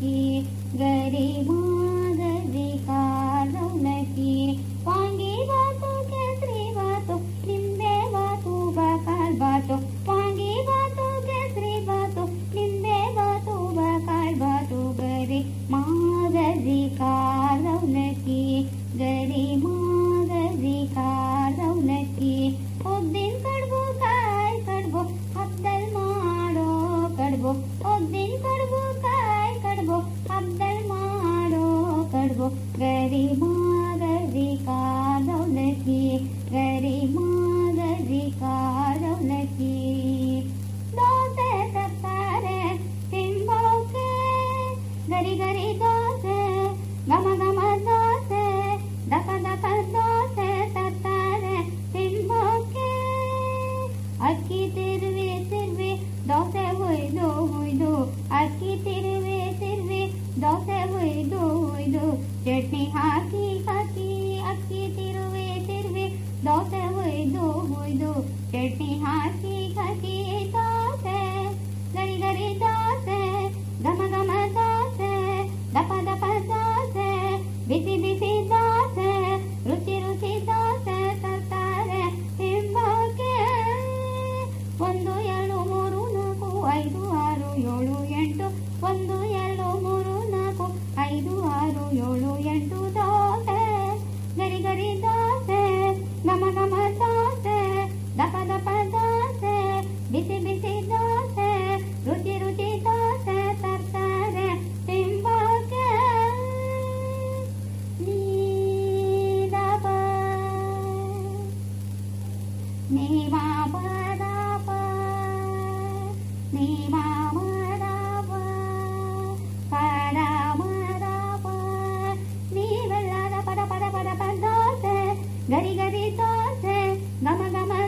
की, गरीबों दर्दिकारुनकी वांगी बातों, कैसरी बातों बातों, बाकार बातों। वांगी बातों, कैसरी बातों, निंदे बातों, बाकार बातों। गरी माँ दर्दिकारुनकी दिन कड़बो काय मारो कड़बो उस दिन कड़बो ಕಡ್ಬು ಹಬ್ದಲ್ ಮಾಡೋ ಕಡ್ಬು ಗರಿ ಮಾಗರಿ ಕಾದೌಲಕಿ ಗರಿ ಮಾಗರಿ ಕಾದೌಲಕಿ ದೋಸೆ ತರ್ತಾರೆ ತಿಂಬೋಕೆ ಗರಿ ಗರಿ ದೋಸೆ ಗಮ ಗಮ ದೋಸೆ ದಪ ದಪ ದೋಸೆ ತರ್ತಾರೆ ತಿಂಬೋಕೆ ಅಕ್ಕಿ ತಿರುವೆ ತಿರುವೆ ದೋಸೆ ಹೊಯ್ದು ಹೊಯ್ದು ಅಕ್ಕಿ ತಿರುವೆ ತಿರುವೆ ದೋಸೆ ಹುಯ್ದು ಹುಯ್ದು ಚಟ್ನಿ ಹಾಕಿ ಹಾಕಿ, ಅಕ್ಕಿ ತಿರುವೆ ತಿರುವೆ. ದೋಸೆ ಹುಯ್ದು ಹುಯ್ದು ಚಟ್ನಿ ಹಾಕಿ ಹಾಕಿ, ದೋಸೆ. ಗರಿ ಗರಿ ದೋಸೆ, ಘಮ ಘಮ ದೋಸೆ, ದಪ ದಪ ದೋಸೆ. ಬಿಸಿ ಬಿಸಿ ದೋಸೆ, ರುಚಿ ರುಚಿ ದೋಸೆ ತರ್ತಾರೆ ತಿಂಬೋಕೆ ಒಂದು, ಎರಡು, ಮೂರು, ನಾಲ್ಕು, ಐದು, ಆರು, ಏಳು, ಎಂಟು, ಒಂದು ni va ba da ba ni va ba da ba da da ba ni va la da pa da pa da da gari gari gama gama